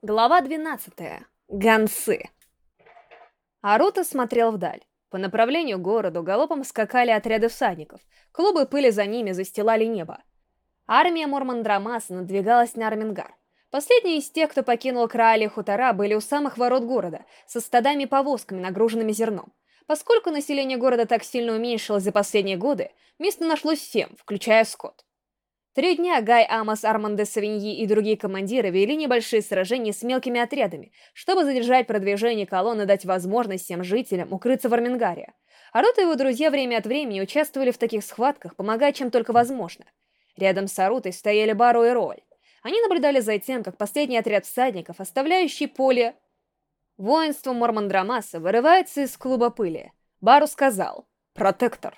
Глава 12. Гонцы. Аруто смотрел вдаль. По направлению к городу галопом скакали отряды всадников. Клубы пыли за ними застилали небо. Армия Мормандрамаса надвигалась на Армингар. Последние из тех, кто покинул Краали хутора, были у самых ворот города, со стадами-повозками, нагруженными зерном. Поскольку население города так сильно уменьшилось за последние годы, место нашлось всем, включая скот. Три дня Гай Амос, Арман де Савиньи и другие командиры вели небольшие сражения с мелкими отрядами, чтобы задержать продвижение колонны и дать возможность всем жителям укрыться в Армингаре. Аруто и его друзья время от времени участвовали в таких схватках, помогая чем только возможно. Рядом с Арутой стояли Бару и Роль. Они наблюдали за тем, как последний отряд всадников, оставляющий поле воинству Мормандрамаса, вырывается из клуба пыли. Бару сказал «Протектор».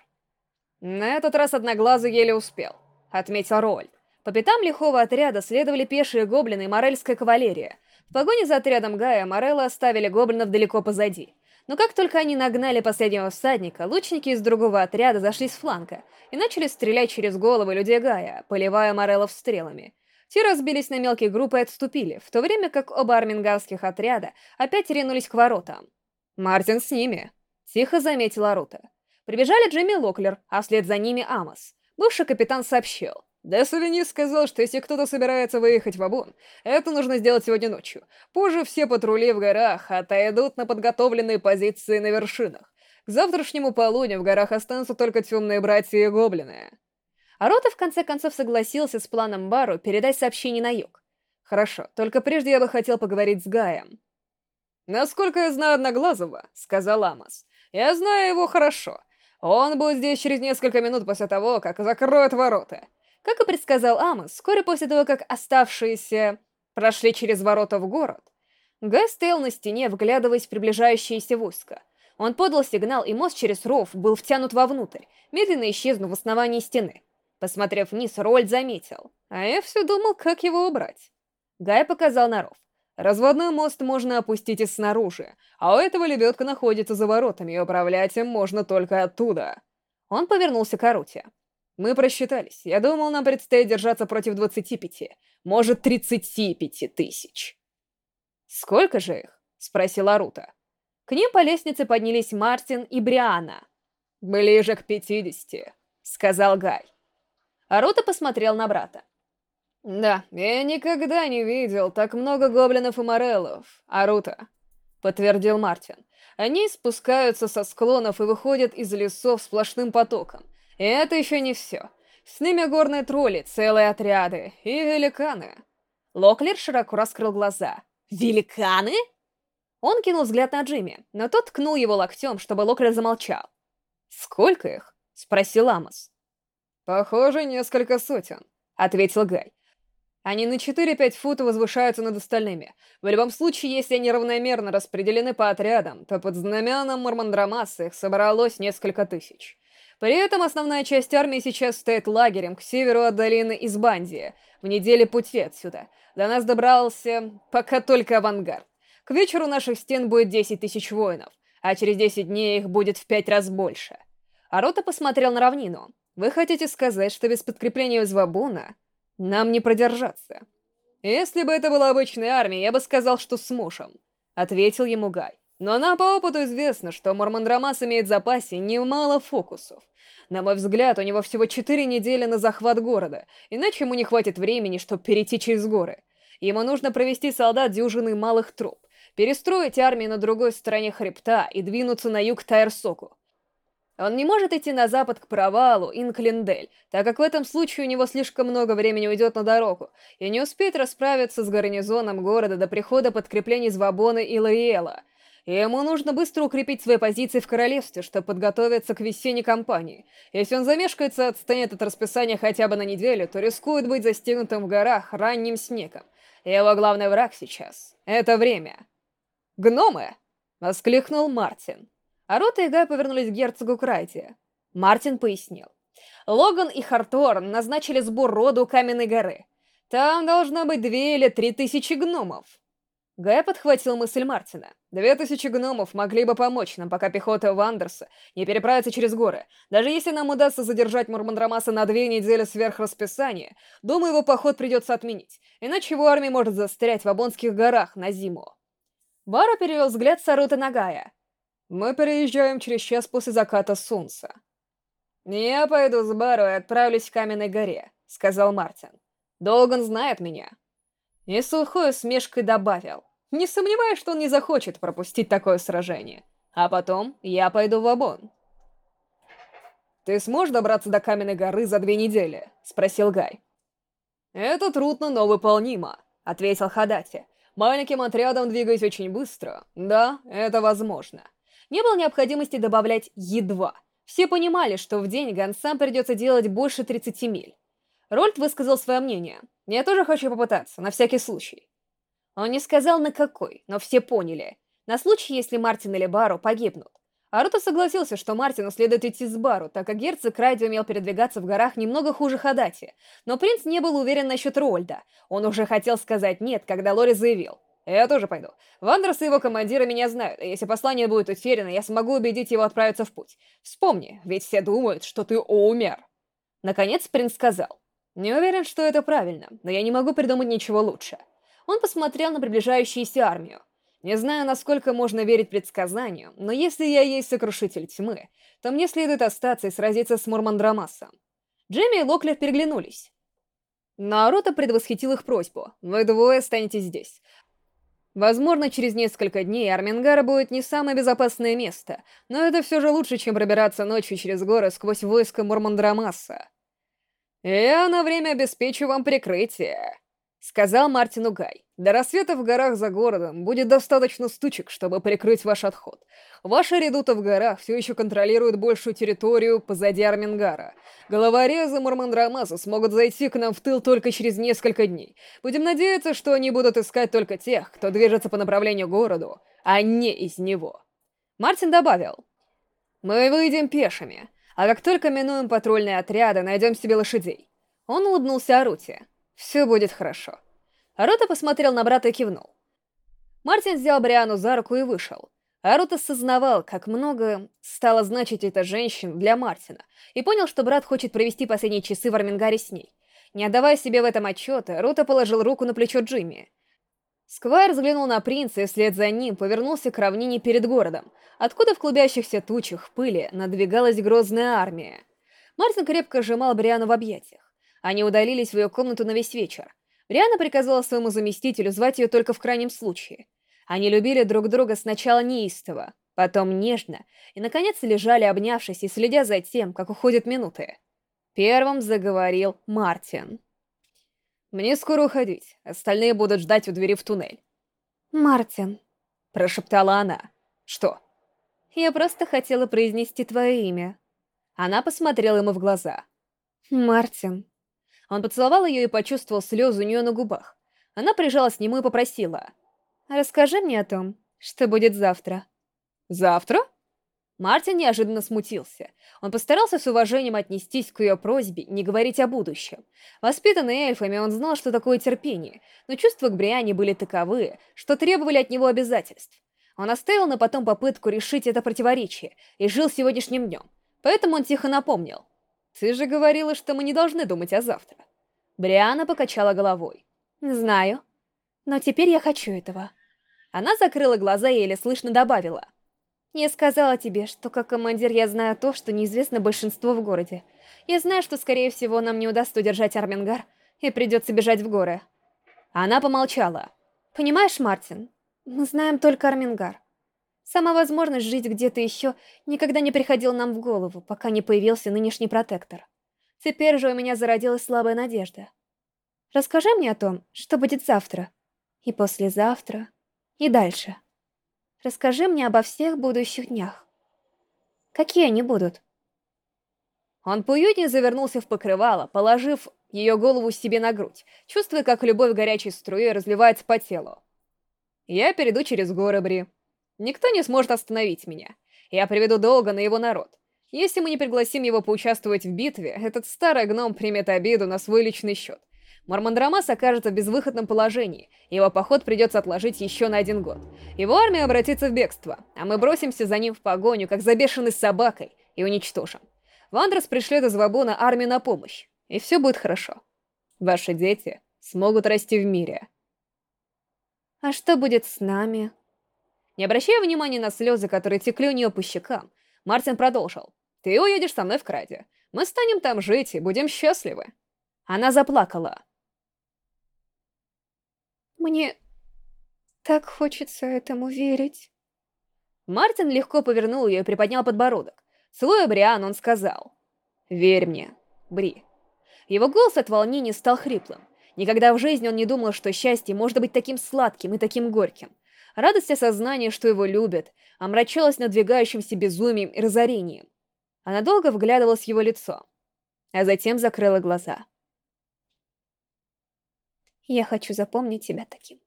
На этот раз Одноглазый еле успел. — отметил Роль. По пятам лихого отряда следовали пешие гоблины и морельская кавалерия. В погоне за отрядом Гая Морелла оставили гоблинов далеко позади. Но как только они нагнали последнего всадника, лучники из другого отряда зашли с фланга и начали стрелять через головы людей Гая, поливая Мореллов стрелами. Те разбились на мелкие группы и отступили, в то время как оба армингарских отряда опять ринулись к воротам. «Мартин с ними», — тихо заметила Рута. Прибежали Джимми Локлер, а вслед за ними Амос. Бывший капитан сообщил. Де Савини сказал, что если кто-то собирается выехать в Абун, это нужно сделать сегодня ночью. Позже все патрули в горах отойдут на подготовленные позиции на вершинах. К завтрашнему полудню в горах останутся только темные братья и гоблины. А Рота в конце концов согласился с планом Бару передать сообщение на юг. Хорошо, только прежде я бы хотел поговорить с Гаем. «Насколько я знаю Одноглазого», — сказал Амос, — «я знаю его хорошо». Он будет здесь через несколько минут после того, как закроют ворота. Как и предсказал Амос, вскоре после того, как оставшиеся прошли через ворота в город, Гай стоял на стене, вглядываясь в приближающееся войско. Он подал сигнал, и мост через ров был втянут вовнутрь, медленно исчезнув в основании стены. Посмотрев вниз, Рольд заметил. А я все думал, как его убрать. Гай показал на ров. Разводной мост можно опустить и снаружи, а у этого лебедка находится за воротами, и управлять им можно только оттуда. Он повернулся к Аруте. Мы просчитались. Я думал, нам предстоит держаться против 25, может, 35 тысяч. Сколько же их? Спросила Арута. К ним по лестнице поднялись Мартин и Бриана. «Ближе к пятидесяти», — сказал Гай. Арута посмотрел на брата. «Да, я никогда не видел так много гоблинов и мореллов, Арута», — подтвердил Мартин. «Они спускаются со склонов и выходят из лесов сплошным потоком. И это еще не все. С ними горные тролли, целые отряды и великаны». Локлер широко раскрыл глаза. «Великаны?» Он кинул взгляд на Джимми, но тот ткнул его локтем, чтобы Локлер замолчал. «Сколько их?» — спросил Амос. «Похоже, несколько сотен», — ответил Гай. Они на 4-5 футов возвышаются над остальными. В любом случае, если они равномерно распределены по отрядам, то под знаменом Мормандрамаса их собралось несколько тысяч. При этом основная часть армии сейчас стоит лагерем к северу от долины Избандия, в неделе пути отсюда. До нас добрался пока только авангард. К вечеру наших стен будет 10 тысяч воинов, а через 10 дней их будет в пять раз больше. Арота посмотрел на равнину. Вы хотите сказать, что без подкрепления из Вабуна нам не продержаться. Если бы это была обычная армия, я бы сказал, что с мушем, ответил ему Гай. Но нам по опыту известно, что Мормандрамас имеет в запасе немало фокусов. На мой взгляд, у него всего четыре недели на захват города, иначе ему не хватит времени, чтобы перейти через горы. Ему нужно провести солдат дюжины малых труп, перестроить армию на другой стороне хребта и двинуться на юг Тайрсоку. Он не может идти на запад к провалу Инклендель, так как в этом случае у него слишком много времени уйдет на дорогу, и не успеет расправиться с гарнизоном города до прихода подкреплений из Вабона и Лариэла. И ему нужно быстро укрепить свои позиции в королевстве, чтобы подготовиться к весенней кампании. Если он замешкается, отстанет от расписания хотя бы на неделю, то рискует быть застигнутым в горах ранним снегом. Его главный враг сейчас — это время. «Гномы!» — воскликнул Мартин. А Рота и Гай повернулись к герцогу Крайте. Мартин пояснил. Логан и Харторн назначили сбор рода у Каменной горы. Там должно быть две или три тысячи гномов. Гай подхватил мысль Мартина. Две тысячи гномов могли бы помочь нам, пока пехота Вандерса не переправится через горы. Даже если нам удастся задержать Мурмандрамаса на две недели сверх расписания, думаю, его поход придется отменить, иначе его армия может застрять в Абонских горах на зиму. Баро перевел взгляд с Арута на Гая. «Мы переезжаем через час после заката солнца». «Я пойду с Баро и отправлюсь к Каменной горе», — сказал Мартин. «Долган знает меня». И сухой усмешкой добавил. Не сомневаюсь, что он не захочет пропустить такое сражение. А потом я пойду в Абон. «Ты сможешь добраться до Каменной горы за две недели?» — спросил Гай. «Это трудно, но выполнимо», — ответил Хадати. «Маленьким отрядом двигаясь очень быстро. Да, это возможно». Не было необходимости добавлять «едва». Все понимали, что в день гонцам придется делать больше 30 миль. Рольд высказал свое мнение. «Я тоже хочу попытаться, на всякий случай». Он не сказал на какой, но все поняли. На случай, если Мартин или Бару погибнут. Аруто согласился, что Мартину следует идти с Бару, так как герцог Райди умел передвигаться в горах немного хуже Хадати. Но принц не был уверен насчет Рольда. Он уже хотел сказать «нет», когда Лори заявил. «Я тоже пойду. Вандерс и его командиры меня знают, и если послание будет утеряно, я смогу убедить его отправиться в путь. Вспомни, ведь все думают, что ты умер». Наконец принц сказал. «Не уверен, что это правильно, но я не могу придумать ничего лучше». Он посмотрел на приближающуюся армию. Не знаю, насколько можно верить предсказанию, но если я есть сокрушитель тьмы, то мне следует остаться и сразиться с Мурмандрамасом. Джемми и Локлер переглянулись. Наруто предвосхитил их просьбу. Вы двое останетесь здесь. Возможно, через несколько дней Армингара будет не самое безопасное место, но это все же лучше, чем пробираться ночью через горы сквозь войско Мурмандрамаса. Я на время обеспечу вам прикрытие. — сказал Мартину Гай. «До рассвета в горах за городом будет достаточно стучек, чтобы прикрыть ваш отход. Ваши редуты в горах все еще контролируют большую территорию позади Армингара. Головорезы Мурмандрамаса смогут зайти к нам в тыл только через несколько дней. Будем надеяться, что они будут искать только тех, кто движется по направлению к городу, а не из него». Мартин добавил. «Мы выйдем пешими, а как только минуем патрульные отряды, найдем себе лошадей». Он улыбнулся Арути. Все будет хорошо. Арута посмотрел на брата и кивнул. Мартин взял Бриану за руку и вышел. Арута осознавал, как много стало значить эта женщина для Мартина, и понял, что брат хочет провести последние часы в Армингаре с ней. Не отдавая себе в этом отчета, Рута положил руку на плечо Джимми. Сквайр взглянул на принца и вслед за ним повернулся к равнине перед городом, откуда в клубящихся тучах пыли надвигалась грозная армия. Мартин крепко сжимал Бриану в объятиях. Они удалились в ее комнату на весь вечер. Риана приказала своему заместителю звать ее только в крайнем случае. Они любили друг друга сначала неистово, потом нежно, и, наконец, лежали обнявшись и следя за тем, как уходят минуты. Первым заговорил Мартин. «Мне скоро уходить, остальные будут ждать у двери в туннель». «Мартин», — прошептала она. «Что?» «Я просто хотела произнести твое имя». Она посмотрела ему в глаза. «Мартин». Он поцеловал ее и почувствовал слезы у нее на губах. Она прижалась к нему и попросила. «Расскажи мне о том, что будет завтра». «Завтра?» Мартин неожиданно смутился. Он постарался с уважением отнестись к ее просьбе не говорить о будущем. Воспитанный эльфами, он знал, что такое терпение, но чувства к Бриане были таковы, что требовали от него обязательств. Он оставил на потом попытку решить это противоречие и жил сегодняшним днем. Поэтому он тихо напомнил. Ты же говорила, что мы не должны думать о завтра. Бриана покачала головой. Знаю. Но теперь я хочу этого. Она закрыла глаза и еле слышно добавила. Я сказала тебе, что как командир я знаю то, что неизвестно большинству в городе. Я знаю, что, скорее всего, нам не удастся удержать Армингар, и придется бежать в горы. Она помолчала. Понимаешь, Мартин, мы знаем только Армингар. Сама возможность жить где-то еще никогда не приходила нам в голову, пока не появился нынешний протектор. Теперь же у меня зародилась слабая надежда. Расскажи мне о том, что будет завтра, и послезавтра, и дальше. Расскажи мне обо всех будущих днях. Какие они будут? Он поуютнее завернулся в покрывало, положив ее голову себе на грудь, чувствуя, как любовь горячей струей разливается по телу. «Я перейду через горы, Бри», Никто не сможет остановить меня. Я приведу долго на его народ. Если мы не пригласим его поучаствовать в битве, этот старый гном примет обиду на свой личный счет. Мармандрамас окажется в безвыходном положении, его поход придется отложить еще на один год. Его армия обратится в бегство, а мы бросимся за ним в погоню, как за бешеной собакой, и уничтожим. Вандрос пришлет из Вабуна армию на помощь, и все будет хорошо. Ваши дети смогут расти в мире. А что будет с нами? Не обращая внимания на слезы, которые текли у нее по щекам, Мартин продолжил. Ты уедешь со мной в Краде. Мы станем там жить и будем счастливы. Она заплакала. Мне так хочется этому верить. Мартин легко повернул ее и приподнял подбородок. Целуя Бриан, он сказал. «Верь мне, Бри». Его голос от волнения стал хриплым. Никогда в жизни он не думал, что счастье может быть таким сладким и таким горьким. Радость осознания, что его любят, омрачалась надвигающимся безумием и разорением. Она долго вглядывалась в его лицо, а затем закрыла глаза. «Я хочу запомнить тебя таким.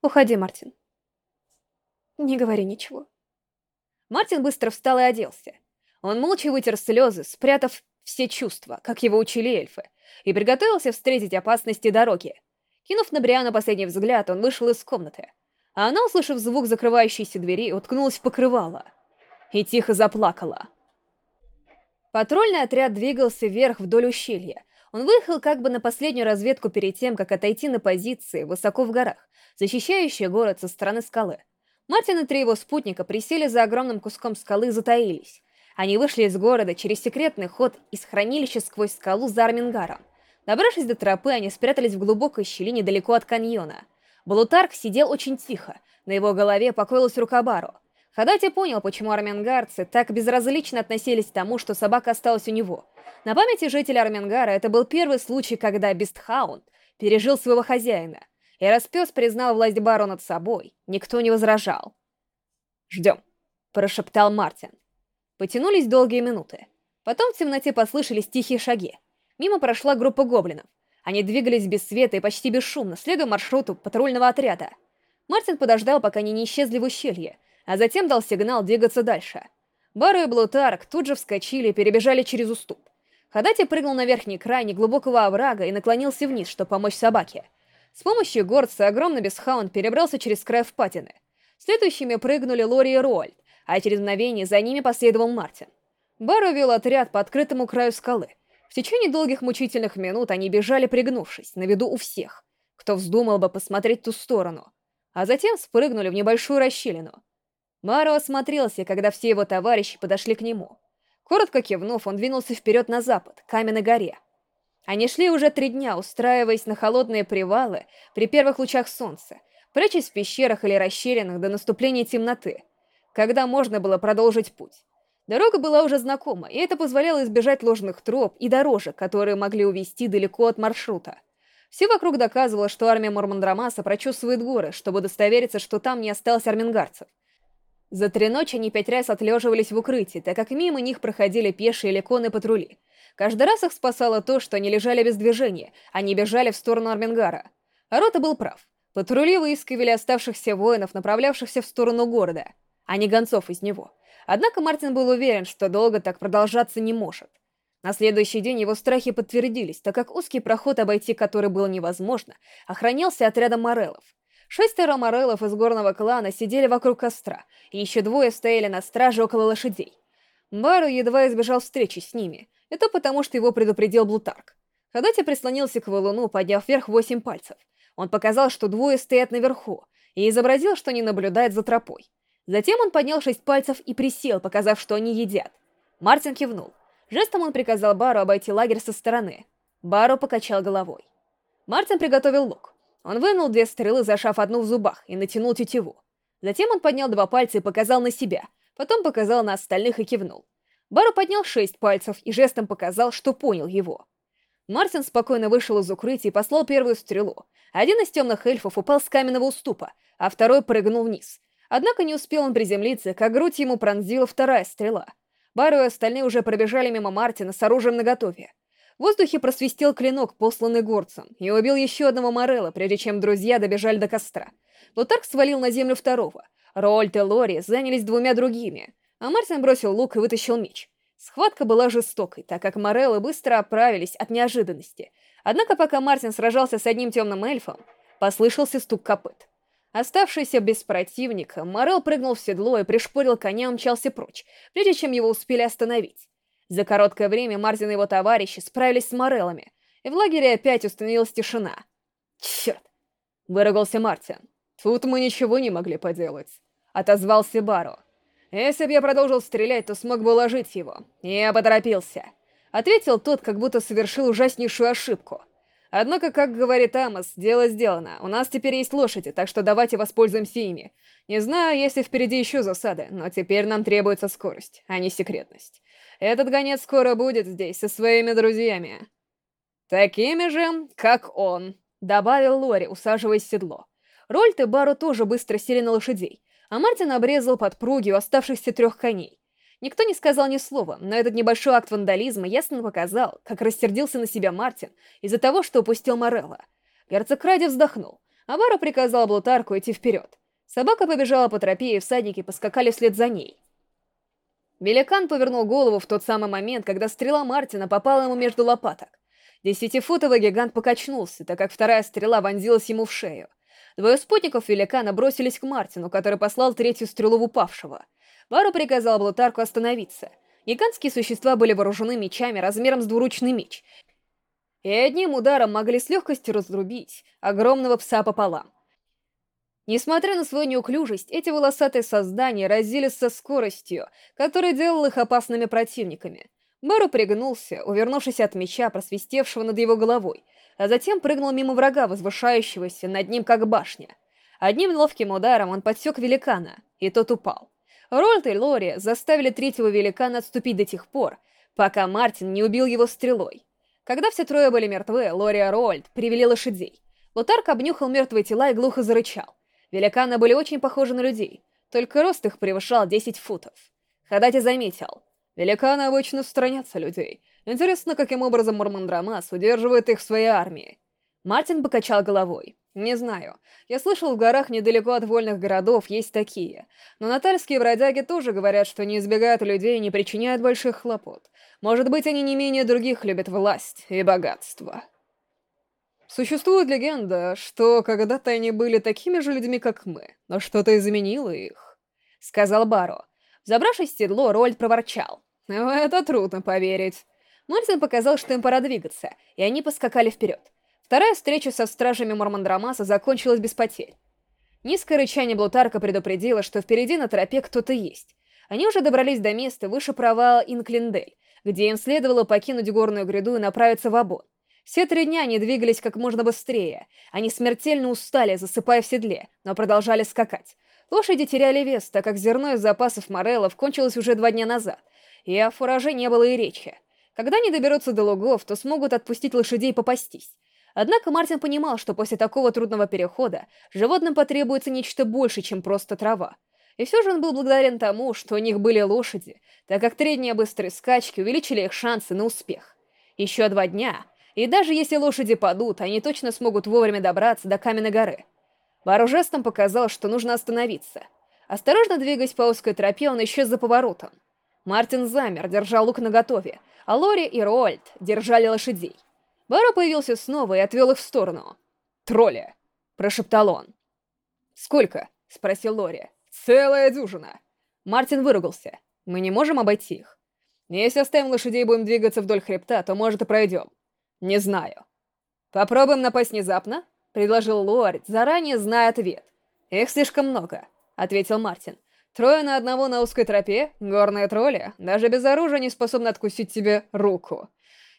Уходи, Мартин. Не говори ничего». Мартин быстро встал и оделся. Он молча вытер слезы, спрятав все чувства, как его учили эльфы, и приготовился встретить опасности дороги. Кинув на Бриану последний взгляд, он вышел из комнаты. А она, услышав звук закрывающейся двери, уткнулась в покрывало и тихо заплакала. Патрульный отряд двигался вверх вдоль ущелья. Он выехал как бы на последнюю разведку перед тем, как отойти на позиции высоко в горах, защищающие город со стороны скалы. Мартин и три его спутника присели за огромным куском скалы и затаились. Они вышли из города через секретный ход из хранилища сквозь скалу за Армингаром. Добравшись до тропы, они спрятались в глубокой щели недалеко от каньона. Балутарк сидел очень тихо, на его голове покоилась рука Бару. Хадати понял, почему армянгарцы так безразлично относились к тому, что собака осталась у него. На памяти жителя Армянгара это был первый случай, когда Бестхаунд пережил своего хозяина. И раз пес признал власть Бару над собой, никто не возражал. «Ждем», — прошептал Мартин. Потянулись долгие минуты. Потом в темноте послышались тихие шаги. Мимо прошла группа гоблинов. Они двигались без света и почти бесшумно, следуя маршруту патрульного отряда. Мартин подождал, пока они не исчезли в ущелье, а затем дал сигнал двигаться дальше. Бару и Блутарк тут же вскочили и перебежали через уступ. Хадати прыгнул на верхний край неглубокого оврага и наклонился вниз, чтобы помочь собаке. С помощью горца огромный бесхаунд перебрался через край впадины. Следующими прыгнули Лори и Руальд, а через мгновение за ними последовал Мартин. Бару вел отряд по открытому краю скалы. В течение долгих мучительных минут они бежали пригнувшись, на виду у всех, кто вздумал бы посмотреть ту сторону, а затем спрыгнули в небольшую расщелину. Бару осмотрелся, когда все его товарищи подошли к нему. Коротко кивнув, он двинулся вперед на запад, к Каменной горе. Они шли уже три дня, устраиваясь на холодные привалы при первых лучах солнца, прячась в пещерах или расщелинах до наступления темноты — когда можно было продолжить путь. Дорога была уже знакома, и это позволяло избежать ложных троп и дорожек, которые могли увести далеко от маршрута. Все вокруг доказывало, что армия Мормондрамаса прочесывает горы, чтобы удостовериться, что там не осталось армингарцев. За три ночи они пять раз отлеживались в укрытии, так как мимо них проходили пешие или конные патрули. Каждый раз их спасало то, что они лежали без движения, а не бежали в сторону Армингара. Арота был прав. Патрули выискивали оставшихся воинов, направлявшихся в сторону города — а не гонцов из него. Однако Мартин был уверен, что долго так продолжаться не может. На следующий день его страхи подтвердились, так как узкий проход, обойти который было невозможно, охранялся отрядом морелов. Шестеро морелов из горного клана сидели вокруг костра, и еще двое стояли на страже около лошадей. Бару едва избежал встречи с ними, это потому, что его предупредил Блутарк. Хадати прислонился к валуну, подняв вверх восемь пальцев. Он показал, что двое стоят наверху, и изобразил, что не наблюдает за тропой. Затем он поднял шесть пальцев и присел, показав, что они едят. Мартин кивнул. Жестом он приказал Бару обойти лагерь со стороны. Бару покачал головой. Мартин приготовил лук. Он вынул две стрелы, зашав одну в зубах, и натянул тетиву. Затем он поднял два пальца и показал на себя, потом показал на остальных и кивнул. Бару поднял шесть пальцев и жестом показал, что понял его. Мартин спокойно вышел из укрытия и послал первую стрелу. Один из темных эльфов упал с каменного уступа, а второй прыгнул вниз. Однако не успел он приземлиться, как грудь ему пронзила вторая стрела. Бару и остальные уже пробежали мимо Мартина с оружием наготове. В воздухе просвистел клинок, посланный горцем, и убил еще одного Морелла, прежде чем друзья добежали до костра. Лутарк свалил на землю второго. Рольт и Лори занялись двумя другими, а Мартин бросил лук и вытащил меч. Схватка была жестокой, так как Мореллы быстро оправились от неожиданности, Однако пока Мартин сражался с одним темным эльфом, послышался стук копыт. Оставшийся без противника, Морел прыгнул в седло и пришпорил коня и умчался прочь, прежде чем его успели остановить. За короткое время Мартин и его товарищи справились с Морелами, и в лагере опять установилась тишина. «Черт!» — выругался Мартин. «Тут мы ничего не могли поделать», — отозвался Баро. «Если бы я продолжил стрелять, то смог бы уложить его. Я поторопился», — ответил тот, как будто совершил ужаснейшую ошибку. «Однако, как говорит Амос, дело сделано. У нас теперь есть лошади, так что давайте воспользуемся ими. Не знаю, есть ли впереди еще засады, но теперь нам требуется скорость, а не секретность. Этот гонец скоро будет здесь со своими друзьями». «Такими же, как он», — добавил Лори, усаживаясь в седло. Рольт и Бару тоже быстро сели на лошадей, а Мартин обрезал подпруги у оставшихся трех коней. Никто не сказал ни слова, но этот небольшой акт вандализма ясно показал, как рассердился на себя Мартин из-за того, что упустил Морелла. Герцог Ради вздохнул, а Бару приказал Блутарку идти вперед. Собака побежала по тропе, и всадники поскакали вслед за ней. Великан повернул голову в тот самый момент, когда стрела Мартина попала ему между лопаток. Десятифутовый гигант покачнулся, так как вторая стрела вонзилась ему в шею. Двое спутников великана бросились к Мартину, который послал третью стрелу в упавшего. Вару приказал Блутарку остановиться. Гигантские существа были вооружены мечами размером с двуручный меч, и одним ударом могли с легкостью разрубить огромного пса пополам. Несмотря на свою неуклюжесть, эти волосатые создания разились со скоростью, которая делала их опасными противниками. Бару пригнулся, увернувшись от меча, просвистевшего над его головой, а затем прыгнул мимо врага, возвышающегося над ним как башня. Одним ловким ударом он подсек великана, и тот упал. Рольд и Лори заставили третьего великана отступить до тех пор, пока Мартин не убил его стрелой. Когда все трое были мертвы, Лори и Рольд привели лошадей. Лутарк обнюхал мертвые тела и глухо зарычал. Великаны были очень похожи на людей, только рост их превышал 10 футов. Хадати заметил. Великаны обычно сторонятся людей, Интересно, каким образом Мурмандрамас удерживает их в своей армии. Мартин покачал головой. Не знаю. Я слышал, в горах недалеко от вольных городов есть такие. Но натальские бродяги тоже говорят, что не избегают людей и не причиняют больших хлопот. Может быть, они не менее других любят власть и богатство. Существует легенда, что когда-то они были такими же людьми, как мы, но что-то изменило их, — сказал Баро. Забравшись в седло, Рольд проворчал. Это трудно поверить. Мартин показал, что им пора двигаться, и они поскакали вперед. Вторая встреча со стражами Мормандрамаса закончилась без потерь. Низкое рычание Блутарка предупредило, что впереди на тропе кто-то есть. Они уже добрались до места выше провала Инклиндель, где им следовало покинуть горную гряду и направиться в Абон. Все три дня они двигались как можно быстрее. Они смертельно устали, засыпая в седле, но продолжали скакать. Лошади теряли вес, так как зерно из запасов Мореллов кончилось уже два дня назад, и о фураже не было и речи. Когда они доберутся до лугов, то смогут отпустить лошадей попастись. Однако Мартин понимал, что после такого трудного перехода животным потребуется нечто больше, чем просто трава. И все же он был благодарен тому, что у них были лошади, так как три дня быстрой скачки увеличили их шансы на успех. Еще два дня, и даже если лошади падут, они точно смогут вовремя добраться до Каменной горы. Бару жестом показал, что нужно остановиться. Осторожно двигаясь по узкой тропе, он исчез за поворотом. Мартин замер, держа лук наготове, а Лори и Роальд держали лошадей. Баро появился снова и отвел их в сторону. «Тролли!» — прошептал он. «Сколько?» — спросил Лори. «Целая дюжина!» Мартин выругался. «Мы не можем обойти их. Если оставим лошадей и будем двигаться вдоль хребта, то, может, и пройдем. Не знаю». «Попробуем напасть внезапно?» — предложил Лорд, заранее зная ответ. «Их слишком много», — ответил Мартин. Трое на одного на узкой тропе, горные тролли, даже без оружия не способны откусить тебе руку.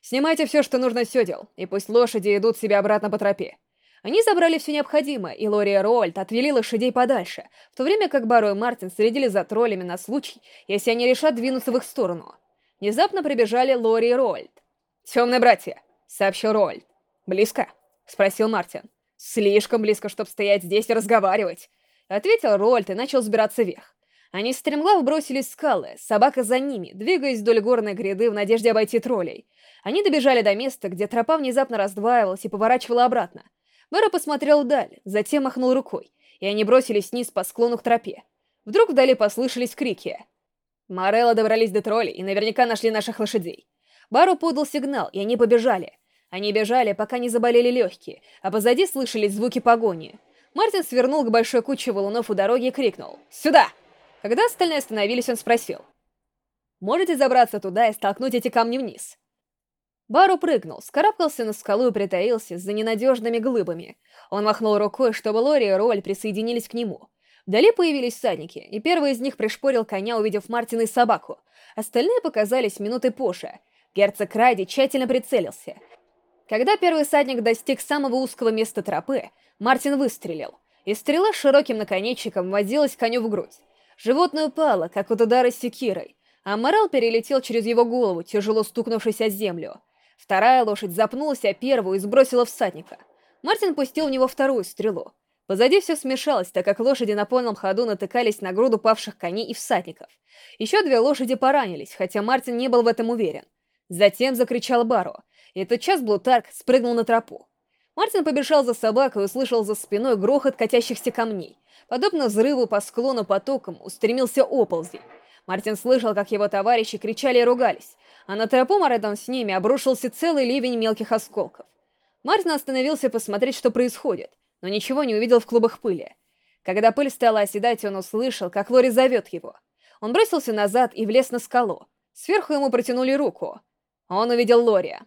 Снимайте все, что нужно с седел, и пусть лошади идут себе обратно по тропе. Они забрали все необходимое, и Лори и Роальд отвели лошадей подальше, в то время как Баро и Мартин следили за троллями на случай, если они решат двинуться в их сторону. Внезапно прибежали Лори и Роальд. «Темные братья», — сообщил Роальд. «Близко?» — спросил Мартин. «Слишком близко, чтобы стоять здесь и разговаривать», — ответил Роальд и начал сбираться вверх. Они стремглав бросились в скалы, собака за ними, двигаясь вдоль горной гряды в надежде обойти троллей. Они добежали до места, где тропа внезапно раздваивалась и поворачивала обратно. Мэра посмотрел вдаль, затем махнул рукой, и они бросились вниз по склону к тропе. Вдруг вдали послышались крики. Морелло добрались до троллей и наверняка нашли наших лошадей. Бару подал сигнал, и они побежали. Они бежали, пока не заболели легкие, а позади слышались звуки погони. Мартин свернул к большой куче валунов у дороги и крикнул «Сюда!». Когда остальные остановились, он спросил «Можете забраться туда и столкнуть эти камни вниз?» Бару прыгнул, скарабкался на скалу и притаился за ненадежными глыбами. Он махнул рукой, чтобы Лори и Роль присоединились к нему. Вдали появились всадники, и первый из них пришпорил коня, увидев Мартина и собаку. Остальные показались минуты позже. Герцог Ради тщательно прицелился. Когда первый всадник достиг самого узкого места тропы, Мартин выстрелил, и стрела с широким наконечником возилась коню в грудь. Животное упало, как от удара секирой, а Морал перелетел через его голову, тяжело стукнувшись о землю. Вторая лошадь запнулась о первую и сбросила всадника. Мартин пустил в него вторую стрелу. Позади все смешалось, так как лошади на полном ходу натыкались на груду павших коней и всадников. Еще две лошади поранились, хотя Мартин не был в этом уверен. Затем закричал Баро, и тотчас Блутарк спрыгнул на тропу. Мартин побежал за собакой и услышал за спиной грохот катящихся камней. Подобно взрыву по склону потоком устремился оползень. Мартин слышал, как его товарищи кричали и ругались, а на тропу рядом с ними обрушился целый ливень мелких осколков. Мартин остановился посмотреть, что происходит, но ничего не увидел в клубах пыли. Когда пыль стала оседать, он услышал, как Лори зовет его. Он бросился назад и влез на скалу. Сверху ему протянули руку. Он увидел Лори.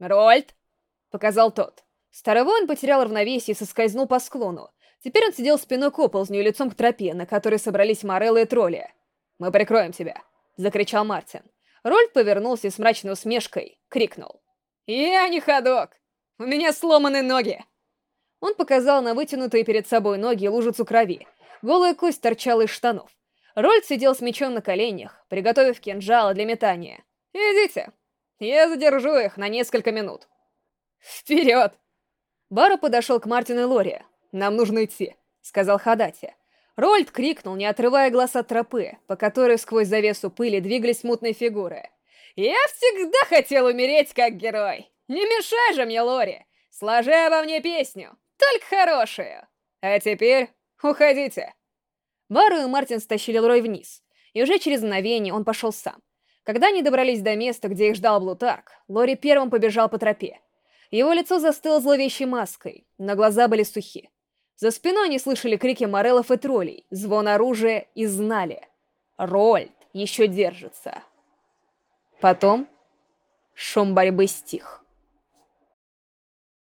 «Рольд!» — показал тот. Старый воин потерял равновесие и соскользнул по склону. Теперь он сидел спиной к оползню и лицом к тропе, на которой собрались Мореллы и тролли. «Мы прикроем тебя!» — закричал Мартин. Рольд повернулся и с мрачной усмешкой крикнул. «Я не ходок! У меня сломаны ноги!» Он показал на вытянутые перед собой ноги лужицу крови. Голая кость торчала из штанов. Рольд сидел с мечом на коленях, приготовив кинжалы для метания. «Идите, я задержу их на несколько минут». «Вперед!» Баро подошел к Мартину и Лори. «Нам нужно идти», — сказал Хадати. Рольд крикнул, не отрывая глаз от тропы, по которой сквозь завесу пыли двигались мутные фигуры. «Я всегда хотел умереть как герой! Не мешай же мне, Лори! Сложи обо мне песню, только хорошую! А теперь уходите!» Бару и Мартин стащили Лрой вниз, и уже через мгновение он пошел сам. Когда они добрались до места, где их ждал Блутарк, Лори первым побежал по тропе. Его лицо застыло зловещей маской, но глаза были сухи. За спиной они слышали крики морелов и троллей, звон оружия и знали. Рольд еще держится. Потом шум борьбы стих.